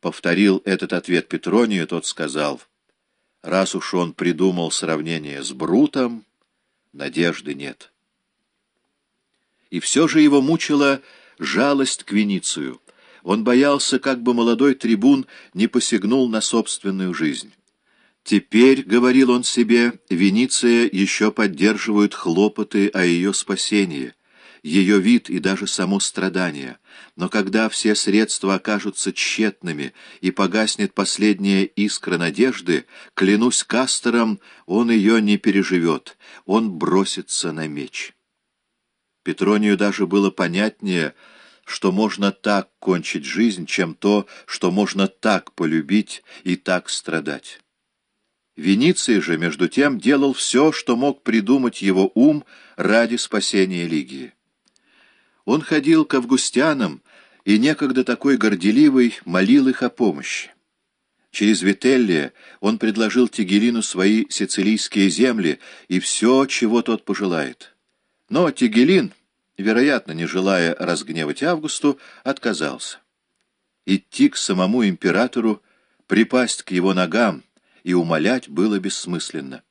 повторил этот ответ Петронию, тот сказал, раз уж он придумал сравнение с Брутом, надежды нет. И все же его мучила жалость к Веницию. Он боялся, как бы молодой трибун не посягнул на собственную жизнь. Теперь, — говорил он себе, — Вениция еще поддерживают хлопоты о ее спасении, ее вид и даже само страдание. Но когда все средства окажутся тщетными и погаснет последняя искра надежды, клянусь Кастером, он ее не переживет, он бросится на меч. Петронию даже было понятнее, что можно так кончить жизнь, чем то, что можно так полюбить и так страдать. Вениций же, между тем, делал все, что мог придумать его ум ради спасения Лигии. Он ходил к августянам и, некогда такой горделивый, молил их о помощи. Через Вителлия он предложил Тигелину свои сицилийские земли и все, чего тот пожелает. Но Тигелин, вероятно, не желая разгневать Августу, отказался. Идти к самому императору, припасть к его ногам — и умолять было бессмысленно.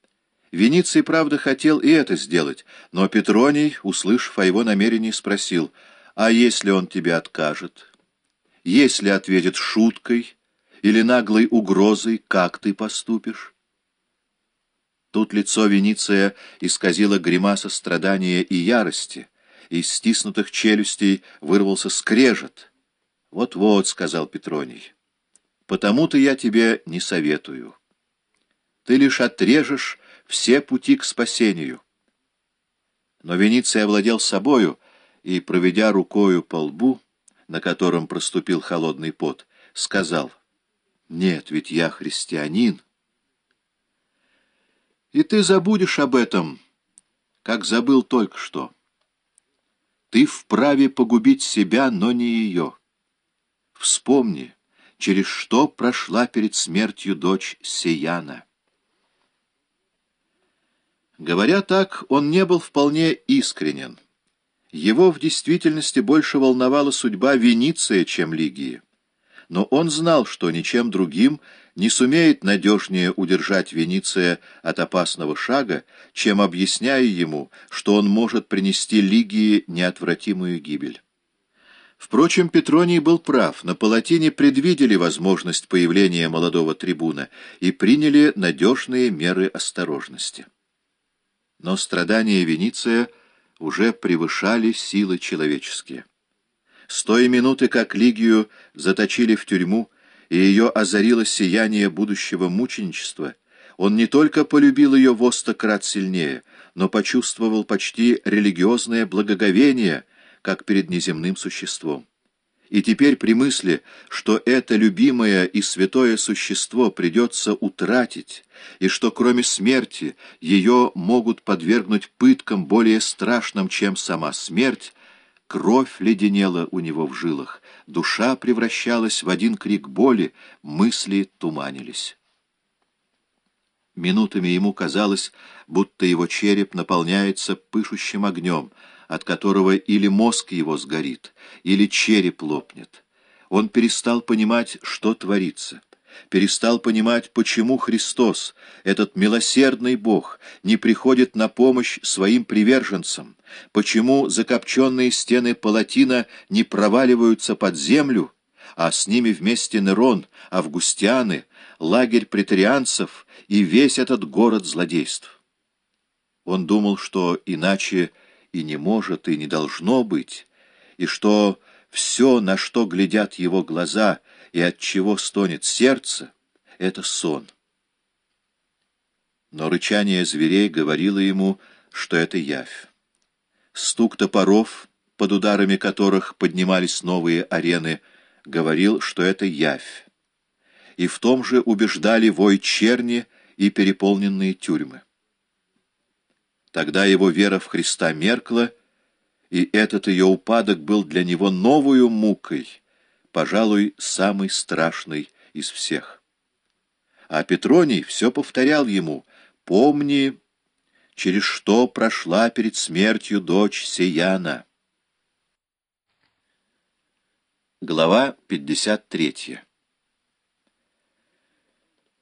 Вениций, правда, хотел и это сделать, но Петроний, услышав о его намерении, спросил, «А если он тебе откажет? Если ответит шуткой или наглой угрозой, как ты поступишь?» Тут лицо Вениция исказило гримаса страдания и ярости, из стиснутых челюстей вырвался скрежет. «Вот-вот», — сказал Петроний, — «потому-то я тебе не советую» ты лишь отрежешь все пути к спасению. Но Вениций овладел собою и, проведя рукою по лбу, на котором проступил холодный пот, сказал, «Нет, ведь я христианин». И ты забудешь об этом, как забыл только что. Ты вправе погубить себя, но не ее. Вспомни, через что прошла перед смертью дочь Сияна. Говоря так, он не был вполне искренен. Его в действительности больше волновала судьба Вениция, чем Лигии. Но он знал, что ничем другим не сумеет надежнее удержать Вениция от опасного шага, чем объясняя ему, что он может принести Лигии неотвратимую гибель. Впрочем, Петроний был прав. На Палатине предвидели возможность появления молодого трибуна и приняли надежные меры осторожности. Но страдания Вениция уже превышали силы человеческие. С той минуты, как Лигию заточили в тюрьму, и ее озарило сияние будущего мученичества, он не только полюбил ее во крат сильнее, но почувствовал почти религиозное благоговение, как перед неземным существом. И теперь при мысли, что это любимое и святое существо придется утратить, и что кроме смерти ее могут подвергнуть пыткам более страшным, чем сама смерть, кровь леденела у него в жилах, душа превращалась в один крик боли, мысли туманились. Минутами ему казалось, будто его череп наполняется пышущим огнем — от которого или мозг его сгорит, или череп лопнет. Он перестал понимать, что творится, перестал понимать, почему Христос, этот милосердный Бог, не приходит на помощь своим приверженцам, почему закопченные стены Палатина не проваливаются под землю, а с ними вместе Нерон, Августианы, лагерь претарианцев и весь этот город злодейств. Он думал, что иначе и не может, и не должно быть, и что все, на что глядят его глаза и от чего стонет сердце, — это сон. Но рычание зверей говорило ему, что это явь. Стук топоров, под ударами которых поднимались новые арены, говорил, что это явь. И в том же убеждали вой черни и переполненные тюрьмы. Тогда его вера в Христа меркла, и этот ее упадок был для него новую мукой, пожалуй, самой страшной из всех. А Петроний все повторял ему «Помни, через что прошла перед смертью дочь Сияна». Глава 53